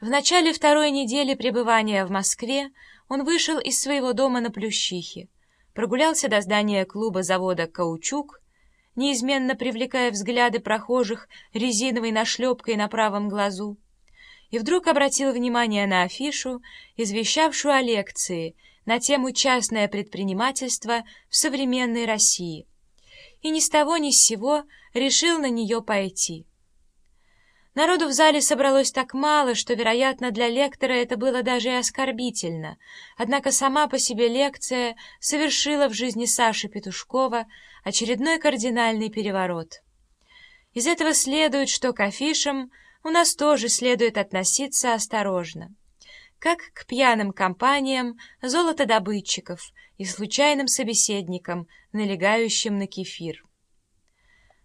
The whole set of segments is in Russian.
В начале второй недели пребывания в Москве он вышел из своего дома на Плющихе, прогулялся до здания клуба завода «Каучук», неизменно привлекая взгляды прохожих резиновой нашлепкой на правом глазу, и вдруг обратил внимание на афишу, извещавшую о лекции на тему «Частное предпринимательство в современной России», и ни с того ни с сего решил на нее пойти. Народу в зале собралось так мало, что, вероятно, для лектора это было даже и оскорбительно. Однако сама по себе лекция совершила в жизни Саши Петушкова очередной кардинальный переворот. Из этого следует, что к афишам у нас тоже следует относиться осторожно, как к пьяным компаниям золотодобытчиков и случайным собеседникам, налегающим на кефир.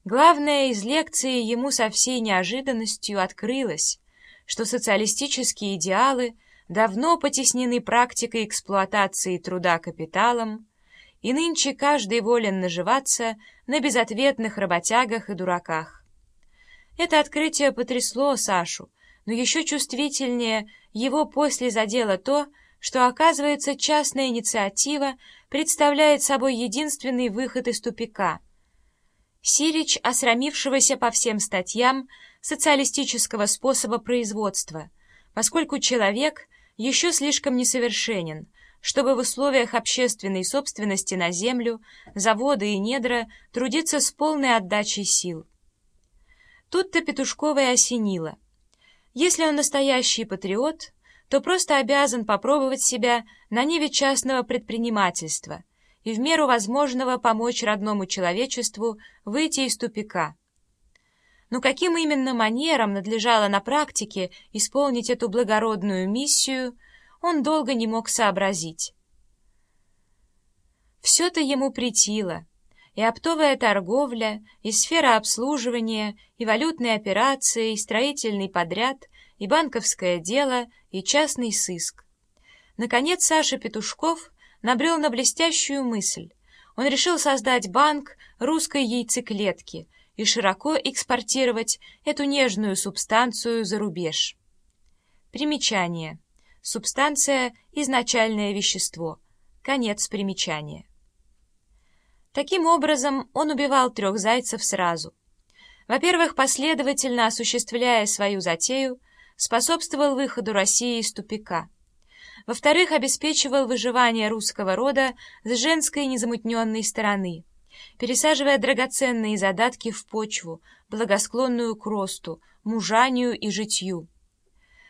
Главное, из лекции ему со всей неожиданностью открылось, что социалистические идеалы давно потеснены практикой эксплуатации труда капиталом, и нынче каждый волен наживаться на безответных работягах и дураках. Это открытие потрясло Сашу, но еще чувствительнее его после задело то, что, оказывается, частная инициатива представляет собой единственный выход из тупика — Сирич, осрамившегося по всем статьям социалистического способа производства, поскольку человек еще слишком несовершенен, чтобы в условиях общественной собственности на землю, заводы и недра трудиться с полной отдачей сил. Тут-то Петушкова и осенило. Если он настоящий патриот, то просто обязан попробовать себя на ниве частного предпринимательства – и в меру возможного помочь родному человечеству выйти из тупика. Но каким именно манером надлежало на практике исполнить эту благородную миссию, он долго не мог сообразить. Все-то ему притило, и оптовая торговля, и сфера обслуживания, и валютные операции, и строительный подряд, и банковское дело, и частный сыск. Наконец Саша Петушков набрел на блестящую мысль. Он решил создать банк русской яйцеклетки и широко экспортировать эту нежную субстанцию за рубеж. Примечание. Субстанция – изначальное вещество. Конец примечания. Таким образом, он убивал трех зайцев сразу. Во-первых, последовательно осуществляя свою затею, способствовал выходу России из тупика – во-вторых, обеспечивал выживание русского рода с женской незамутненной стороны, пересаживая драгоценные задатки в почву, благосклонную к росту, мужанию и житью.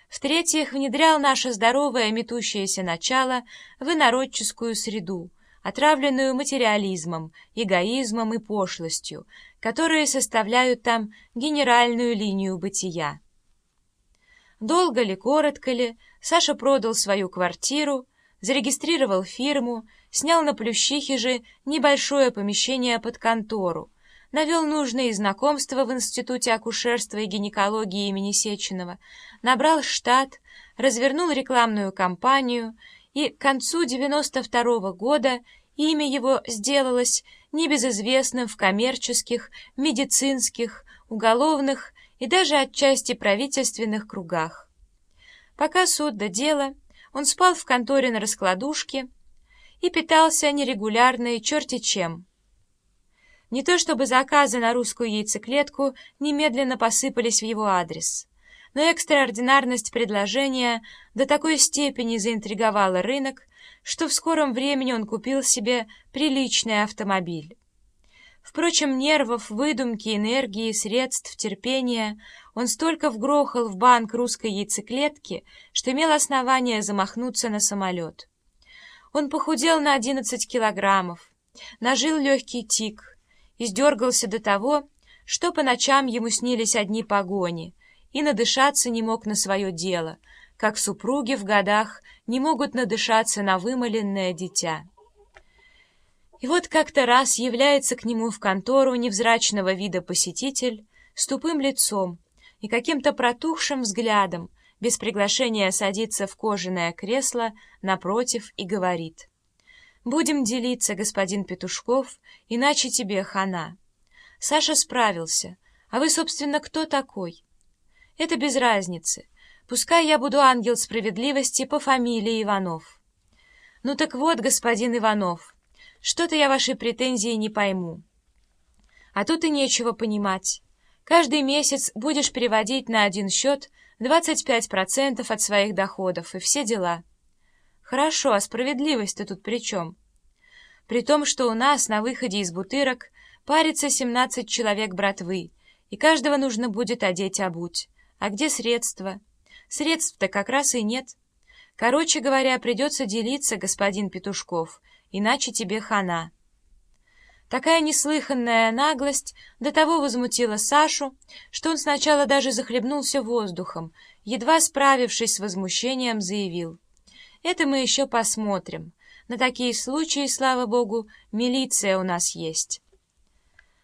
В-третьих, внедрял наше здоровое метущееся начало в инородческую среду, отравленную материализмом, эгоизмом и пошлостью, которые составляют там генеральную линию бытия. Долго ли, коротко ли, Саша продал свою квартиру, зарегистрировал фирму, снял на Плющихе же небольшое помещение под контору, навел нужные знакомства в Институте акушерства и гинекологии имени Сеченова, набрал штат, развернул рекламную кампанию, и к концу 92 -го года имя его сделалось небезызвестным в коммерческих, медицинских, уголовных и даже отчасти правительственных кругах. Пока суд до дела, он спал в конторе на раскладушке и питался нерегулярно и черти чем. Не то чтобы заказы на русскую яйцеклетку немедленно посыпались в его адрес, но экстраординарность предложения до такой степени заинтриговала рынок, что в скором времени он купил себе приличный автомобиль. Впрочем, нервов, выдумки, энергии, средств, терпения он столько вгрохал в банк русской яйцеклетки, что имел основание замахнуться на самолет. Он похудел на одиннадцать килограммов, нажил легкий тик, издергался до того, что по ночам ему снились одни погони, и надышаться не мог на свое дело, как супруги в годах не могут надышаться на вымоленное дитя. И вот как-то раз является к нему в контору невзрачного вида посетитель с тупым лицом и каким-то протухшим взглядом, без приглашения садится в кожаное кресло напротив и говорит. «Будем делиться, господин Петушков, иначе тебе хана». Саша справился. А вы, собственно, кто такой? Это без разницы. Пускай я буду ангел справедливости по фамилии Иванов. Ну так вот, господин Иванов, что-то я ваши претензии не пойму. А тут и нечего понимать. Каждый месяц будешь переводить на один счет 25% от своих доходов и все дела. Хорошо, а справедливость-то тут при чем? При том, что у нас на выходе из бутырок парится 17 человек братвы, и каждого нужно будет одеть-обуть. А где средства? Средств-то как раз и нет. Короче говоря, придется делиться, господин Петушков, иначе тебе хана. Такая неслыханная наглость до того возмутила Сашу, что он сначала даже захлебнулся воздухом, едва справившись с возмущением, заявил. «Это мы еще посмотрим. На такие случаи, слава богу, милиция у нас есть».